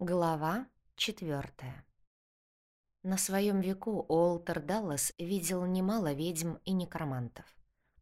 Глава четвертая. На своем веку Уолтер Даллас видел немало ведьм и некромантов.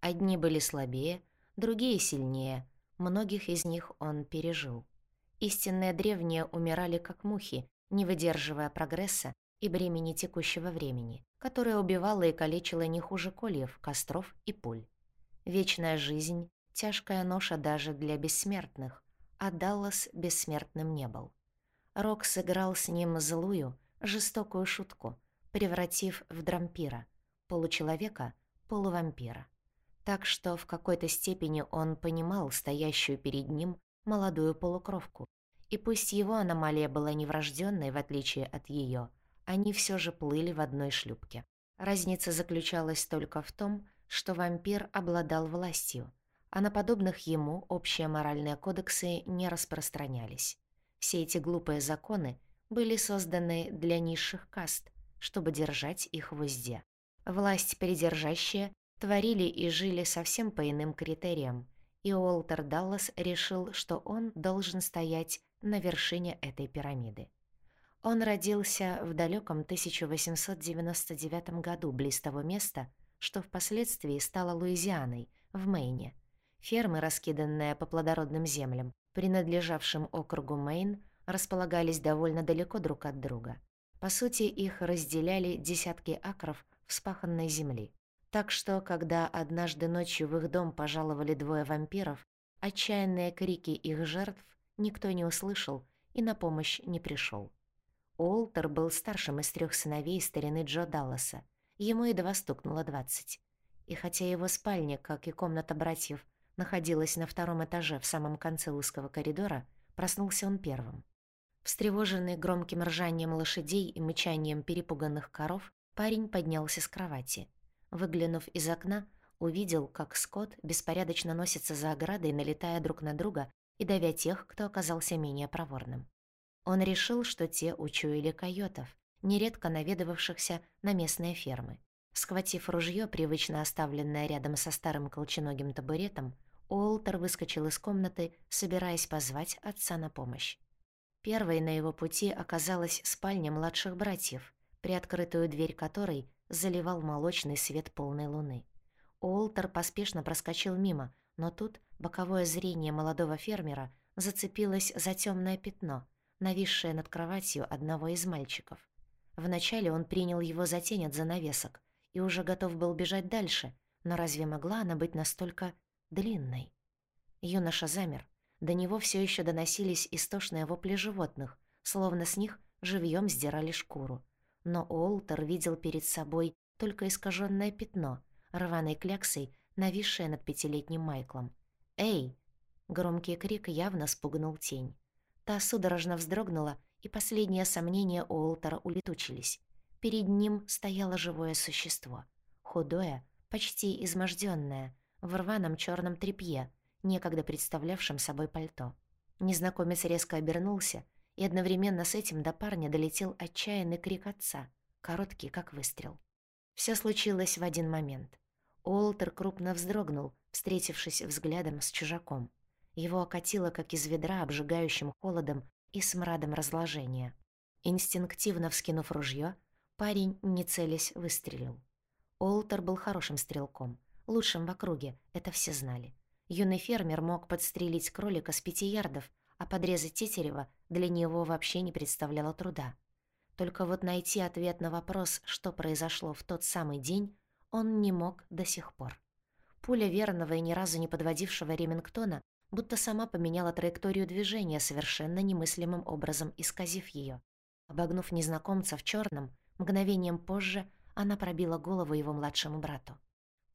Одни были слабее, другие сильнее, многих из них он пережил. Истинные древние умирали как мухи, не выдерживая прогресса и бремени текущего времени, которое убивало и калечило не хуже кольев, костров и пуль. Вечная жизнь — тяжкая ноша даже для бессмертных, а Даллас бессмертным не был. Рок сыграл с ним злую, жестокую шутку, превратив в дрампира, получеловека, полувампира. Так что в какой-то степени он понимал стоящую перед ним молодую полукровку. И пусть его аномалия была неврожденной, в отличие от ее, они все же плыли в одной шлюпке. Разница заключалась только в том, что вампир обладал властью, а на подобных ему общие моральные кодексы не распространялись. Все эти глупые законы были созданы для низших каст, чтобы держать их в узде. Власть придержащие творили и жили совсем по иным критериям, и Уолтер Даллас решил, что он должен стоять на вершине этой пирамиды. Он родился в далеком 1899 году близ того места, что впоследствии стало Луизианой, в Мэйне. Фермы, раскиданные по плодородным землям, принадлежавшим округу Мэйн, располагались довольно далеко друг от друга. По сути, их разделяли десятки акров вспаханной земли. Так что, когда однажды ночью в их дом пожаловали двое вампиров, отчаянные крики их жертв никто не услышал и на помощь не пришел. Уолтер был старшим из трех сыновей старины Джо Далласа. Ему едва стукнуло двадцать. И хотя его спальня, как и комната братьев, находилась на втором этаже в самом конце узкого коридора, проснулся он первым. Встревоженный громким ржанием лошадей и мычанием перепуганных коров, парень поднялся с кровати. Выглянув из окна, увидел, как скот беспорядочно носится за оградой, налетая друг на друга и давя тех, кто оказался менее проворным. Он решил, что те учуяли койотов, нередко наведывавшихся на местные фермы. Схватив ружье, привычно оставленное рядом со старым колченогим табуретом, Уолтер выскочил из комнаты, собираясь позвать отца на помощь. Первой на его пути оказалась спальня младших братьев, приоткрытую дверь которой заливал молочный свет полной луны. Уолтер поспешно проскочил мимо, но тут боковое зрение молодого фермера зацепилось за темное пятно, нависшее над кроватью одного из мальчиков. Вначале он принял его за тень от занавесок и уже готов был бежать дальше, но разве могла она быть настолько длинной. Юноша замер. До него все еще доносились истошные вопли животных, словно с них живьем сдирали шкуру. Но Уолтер видел перед собой только искаженное пятно, рваной кляксой, нависшее над пятилетним Майклом. «Эй!» Громкий крик явно спугнул тень. Та судорожно вздрогнула, и последние сомнения Уолтера улетучились. Перед ним стояло живое существо. Худое, почти измождённое, в рваном черном тряпье, некогда представлявшем собой пальто. Незнакомец резко обернулся, и одновременно с этим до парня долетел отчаянный крик отца, короткий, как выстрел. Все случилось в один момент. Уолтер крупно вздрогнул, встретившись взглядом с чужаком. Его окатило, как из ведра, обжигающим холодом и смрадом разложения. Инстинктивно вскинув ружье, парень, не целясь, выстрелил. Уолтер был хорошим стрелком — лучшим в округе, это все знали. Юный фермер мог подстрелить кролика с пяти ярдов, а подрезать тетерева для него вообще не представляло труда. Только вот найти ответ на вопрос, что произошло в тот самый день, он не мог до сих пор. Пуля верного и ни разу не подводившего Ремингтона будто сама поменяла траекторию движения, совершенно немыслимым образом исказив ее. Обогнув незнакомца в черном, мгновением позже она пробила голову его младшему брату.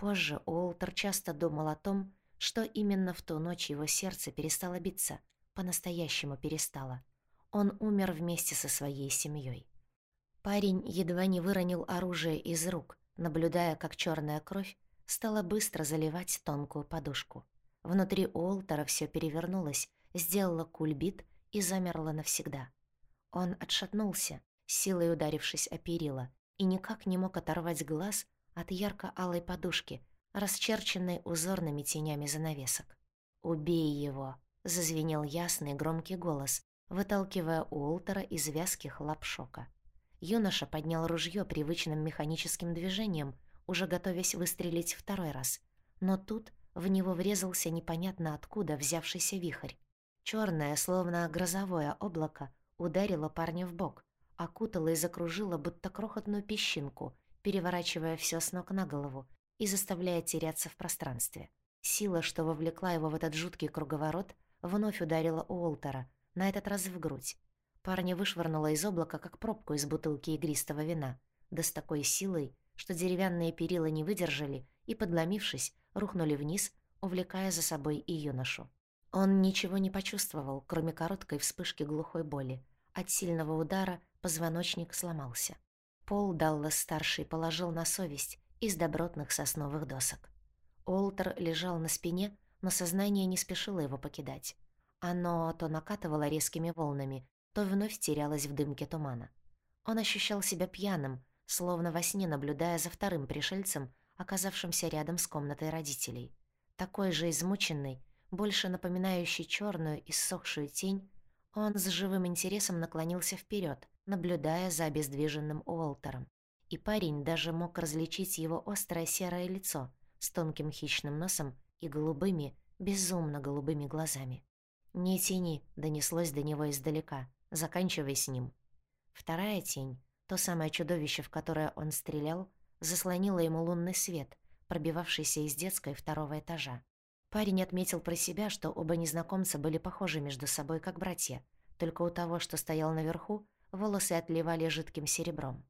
Позже Уолтер часто думал о том, что именно в ту ночь его сердце перестало биться, по-настоящему перестало. Он умер вместе со своей семьей. Парень едва не выронил оружие из рук, наблюдая, как черная кровь стала быстро заливать тонкую подушку. Внутри Уолтера все перевернулось, сделала кульбит и замерло навсегда. Он отшатнулся, силой ударившись о перила, и никак не мог оторвать глаз от ярко-алой подушки, расчерченной узорными тенями занавесок. «Убей его!» — зазвенел ясный громкий голос, выталкивая Уолтера из вязких лап шока. Юноша поднял ружье привычным механическим движением, уже готовясь выстрелить второй раз. Но тут в него врезался непонятно откуда взявшийся вихрь. Чёрное, словно грозовое облако, ударило парня в бок, окутало и закружило, будто крохотную песчинку, переворачивая всё с ног на голову и заставляя теряться в пространстве. Сила, что вовлекла его в этот жуткий круговорот, вновь ударила Уолтера, на этот раз в грудь. Парня вышвырнуло из облака, как пробку из бутылки игристого вина, да с такой силой, что деревянные перила не выдержали и, подломившись, рухнули вниз, увлекая за собой и юношу. Он ничего не почувствовал, кроме короткой вспышки глухой боли. От сильного удара позвоночник сломался. Пол Даллас-старший положил на совесть из добротных сосновых досок. Олтер лежал на спине, но сознание не спешило его покидать. Оно то накатывало резкими волнами, то вновь терялось в дымке тумана. Он ощущал себя пьяным, словно во сне наблюдая за вторым пришельцем, оказавшимся рядом с комнатой родителей. Такой же измученный, больше напоминающий черную и ссохшую тень, он с живым интересом наклонился вперед, наблюдая за обездвиженным Уолтером. И парень даже мог различить его острое серое лицо с тонким хищным носом и голубыми, безумно голубыми глазами. «Не тени», — донеслось до него издалека, — «заканчивай с ним». Вторая тень, то самое чудовище, в которое он стрелял, заслонило ему лунный свет, пробивавшийся из детской второго этажа. Парень отметил про себя, что оба незнакомца были похожи между собой как братья, только у того, что стоял наверху, волосы отливали жидким серебром.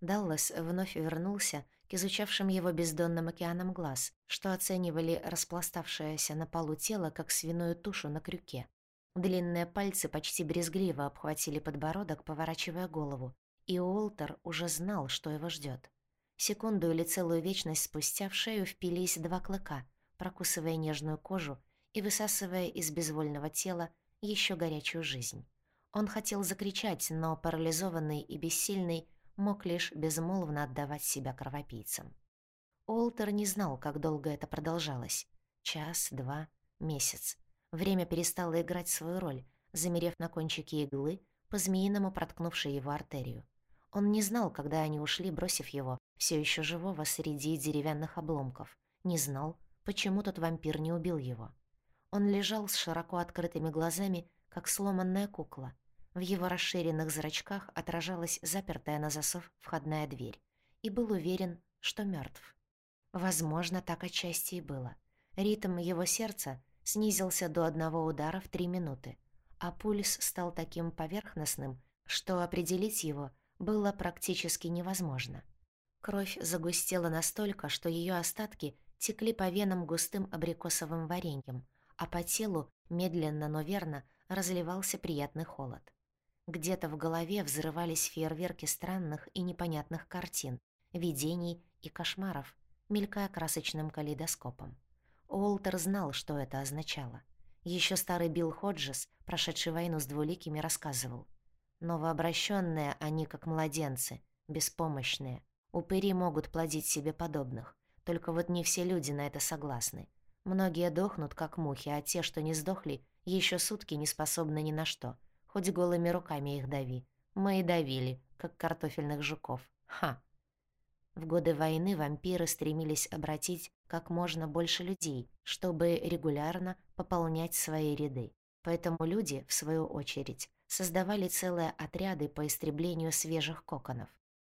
Даллас вновь вернулся к изучавшим его бездонным океаном глаз, что оценивали распластавшееся на полу тело, как свиную тушу на крюке. Длинные пальцы почти брезгливо обхватили подбородок, поворачивая голову, и Уолтер уже знал, что его ждет. Секунду или целую вечность спустя в шею впились два клыка — прокусывая нежную кожу и высасывая из безвольного тела еще горячую жизнь. Он хотел закричать, но парализованный и бессильный мог лишь безмолвно отдавать себя кровопийцам. Уолтер не знал, как долго это продолжалось. Час, два, месяц. Время перестало играть свою роль, замерев на кончике иглы, по-змеиному проткнувшей его артерию. Он не знал, когда они ушли, бросив его, все еще живого среди деревянных обломков. Не знал, почему тот вампир не убил его. Он лежал с широко открытыми глазами, как сломанная кукла. В его расширенных зрачках отражалась запертая на засов входная дверь, и был уверен, что мертв. Возможно, так отчасти и было. Ритм его сердца снизился до одного удара в три минуты, а пульс стал таким поверхностным, что определить его было практически невозможно. Кровь загустела настолько, что ее остатки текли по венам густым абрикосовым вареньем, а по телу, медленно, но верно, разливался приятный холод. Где-то в голове взрывались фейерверки странных и непонятных картин, видений и кошмаров, мелькая красочным калейдоскопом. Уолтер знал, что это означало. Еще старый Билл Ходжес, прошедший войну с двуликими, рассказывал. Новообращенные они как младенцы, беспомощные. Упыри могут плодить себе подобных. Только вот не все люди на это согласны. Многие дохнут, как мухи, а те, что не сдохли, еще сутки не способны ни на что. Хоть голыми руками их дави. Мы и давили, как картофельных жуков. Ха! В годы войны вампиры стремились обратить как можно больше людей, чтобы регулярно пополнять свои ряды. Поэтому люди, в свою очередь, создавали целые отряды по истреблению свежих коконов.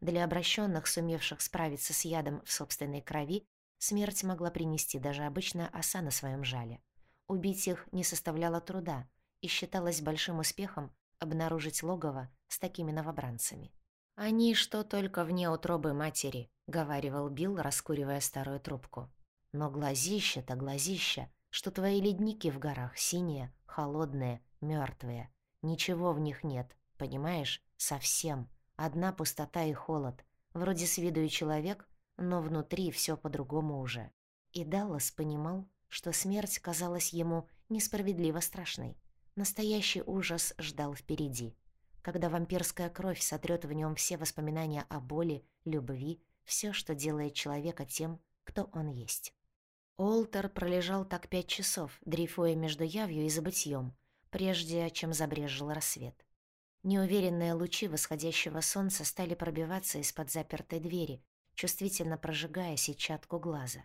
Для обращенных, сумевших справиться с ядом в собственной крови, смерть могла принести даже обычная оса на своем жале. Убить их не составляло труда и считалось большим успехом обнаружить логово с такими новобранцами. «Они что только вне утробы матери», — говаривал Билл, раскуривая старую трубку. «Но глазища-то глазища, что твои ледники в горах синие, холодные, мертвые. Ничего в них нет, понимаешь? Совсем. Одна пустота и холод. Вроде с виду и человек, но внутри все по-другому уже. И Даллас понимал, что смерть казалась ему несправедливо страшной. Настоящий ужас ждал впереди. Когда вампирская кровь сотрет в нем все воспоминания о боли, любви, все, что делает человека тем, кто он есть. Олтер пролежал так пять часов, дрейфуя между явью и забытьем, прежде чем забрежил рассвет. Неуверенные лучи восходящего солнца стали пробиваться из-под запертой двери, чувствительно прожигая сетчатку глаза.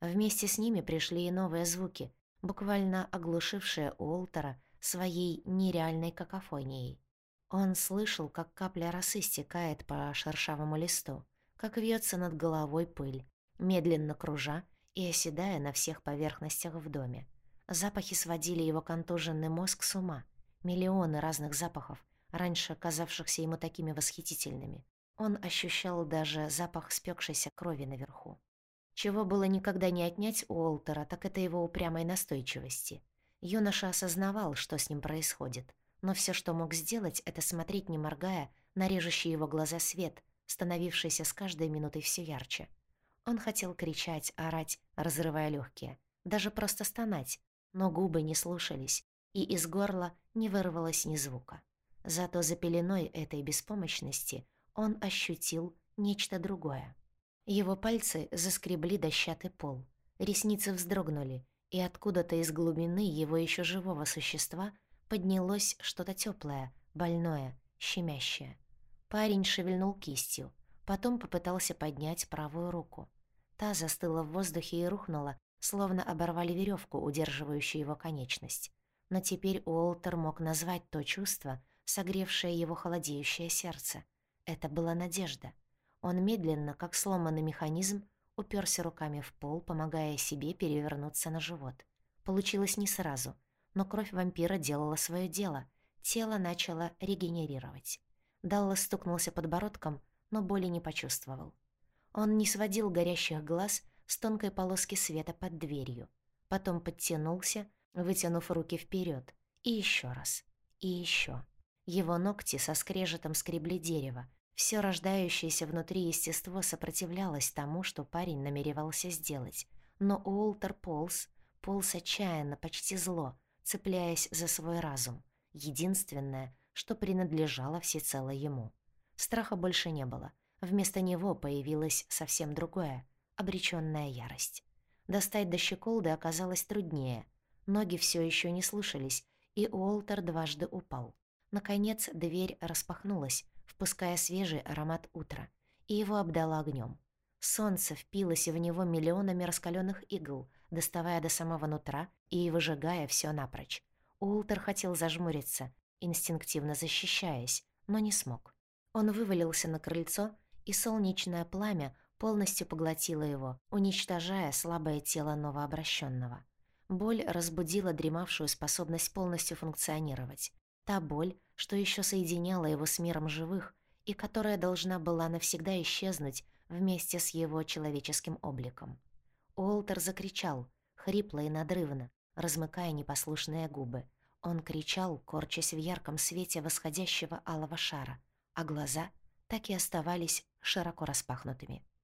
Вместе с ними пришли и новые звуки, буквально оглушившие Уолтера своей нереальной какофонией. Он слышал, как капля росы стекает по шершавому листу, как вьется над головой пыль, медленно кружа и оседая на всех поверхностях в доме. Запахи сводили его контуженный мозг с ума. Миллионы разных запахов, раньше казавшихся ему такими восхитительными. Он ощущал даже запах спекшейся крови наверху. Чего было никогда не отнять у Олтера, так это его упрямой настойчивости. Юноша осознавал, что с ним происходит, но все, что мог сделать, это смотреть, не моргая, на режущий его глаза свет, становившийся с каждой минутой все ярче. Он хотел кричать, орать, разрывая легкие, даже просто стонать, но губы не слушались, и из горла не вырвалось ни звука. Зато за пеленой этой беспомощности он ощутил нечто другое. Его пальцы заскребли дощатый пол, ресницы вздрогнули, и откуда-то из глубины его еще живого существа поднялось что-то теплое, больное, щемящее. Парень шевельнул кистью, потом попытался поднять правую руку. Та застыла в воздухе и рухнула, словно оборвали веревку, удерживающую его конечность. Но теперь Уолтер мог назвать то чувство, согревшее его холодеющее сердце. Это была надежда. Он медленно, как сломанный механизм, уперся руками в пол, помогая себе перевернуться на живот. Получилось не сразу, но кровь вампира делала свое дело. Тело начало регенерировать. Даллас стукнулся подбородком, но боли не почувствовал. Он не сводил горящих глаз с тонкой полоски света под дверью. Потом подтянулся, вытянув руки вперед, И еще раз. И еще. Его ногти со скрежетом скребли дерево. Все рождающееся внутри естество сопротивлялось тому, что парень намеревался сделать. Но Уолтер полз, полз отчаянно, почти зло, цепляясь за свой разум. Единственное, что принадлежало всецело ему. Страха больше не было. Вместо него появилась совсем другое — обречённая ярость. Достать до щеколды оказалось труднее. Ноги все еще не слушались, и Уолтер дважды упал. Наконец дверь распахнулась, впуская свежий аромат утра, и его обдало огнем. Солнце впилось в него миллионами раскаленных игл, доставая до самого нутра и выжигая все напрочь. Уолтер хотел зажмуриться, инстинктивно защищаясь, но не смог. Он вывалился на крыльцо, и солнечное пламя полностью поглотило его, уничтожая слабое тело новообращенного. Боль разбудила дремавшую способность полностью функционировать. Та боль, что еще соединяла его с миром живых и которая должна была навсегда исчезнуть вместе с его человеческим обликом. Уолтер закричал, хрипло и надрывно, размыкая непослушные губы. Он кричал, корчась в ярком свете восходящего алого шара, а глаза так и оставались широко распахнутыми.